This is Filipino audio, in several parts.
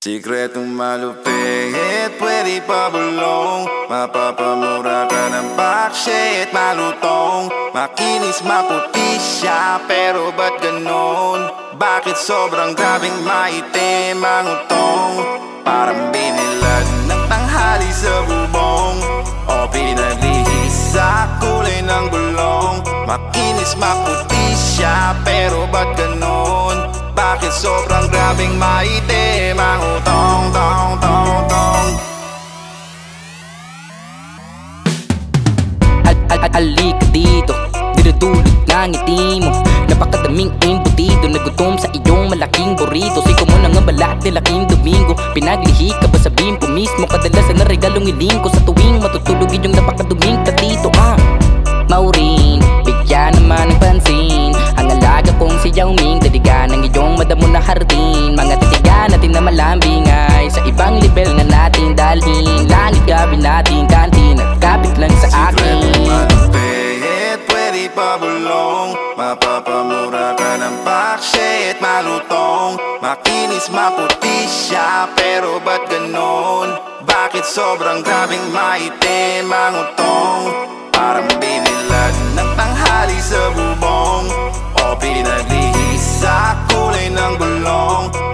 Sikretong malupit, pwede pa bulong Mapapamura ka ng bakshit, malutong Makinis, maputi siya, pero ba't ganon? Bakit sobrang grabing maitim ang utong? Parang binilad ng tanghali sa bubong O pinaglihis sa kulay ng gulong Makinis, maputi siya, pero ba't ganon? Bakit sobrang grabing maitim ang utong, tong, tong, tong. Al al al Halika dito, dinudulot ng ngiti mo. Napakadaming embutido, nagutom sa iyong malaking burrito. Siko mo na nga balat ni laking domingo. Pinaglihi ka ba sa bimpo mismo? Kadalasan na regalong iling ko. Sa tuwing matutulog Iyong napakaduming katito ah. Maureen, bigyan naman ng pansin Langit gawin natin kantin At kapit lang sa akin malupit, pwede pa bulong Mapapamura ka ng bakshit, malutong Makinis, maputi siya, pero ba't ganon? Bakit sobrang grabing maitim ang utong? Parang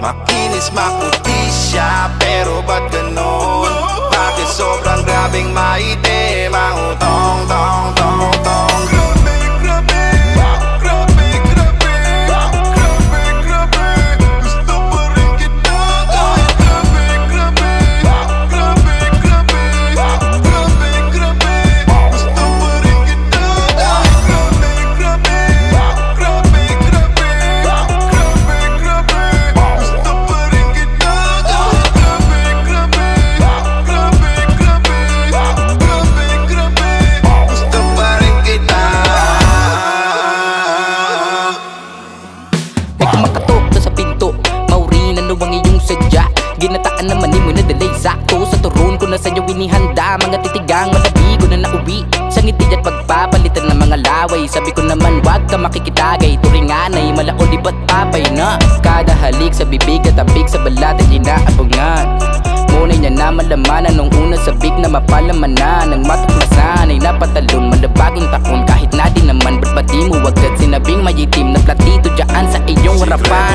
Makinis, maputi siya, pero ba't ganon? Bakit sobrang grabing maitim ang Ginataan naman ni mo na delay. Sakto Sa turon ko na sa'yo inihanda. Mga titigang malabi ko na nauwi. Sa ngiti at pagpapalitan ng mga laway. Sabi ko naman wag ka makikitagay. Turingan ay malaol di ba't papay na? Kada halik sa bibig at tabig sa balat ay inaabangan. Ngunay niya na malamanan Nung una sabik na mapalamanan. Nang matuklasan ay napatalon Malabagong taon kahit na di naman Ba't ba di mo agad sinabing may itim na platito Diyan sa iyong harapan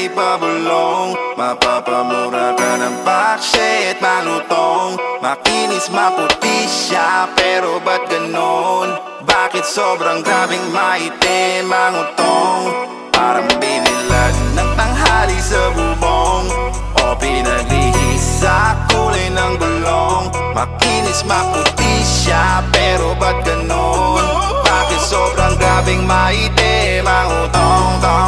di pabulong Mapapamura ka ng bakshit malutong Makinis maputi siya pero ba't ganon? Bakit sobrang grabing maitim ang utong? Parang binilag ng tanghali sa bubong O pinaglihis sa kulay ng balong Makinis maputi siya pero ba't ganon? Bakit sobrang grabing maitim ang utong?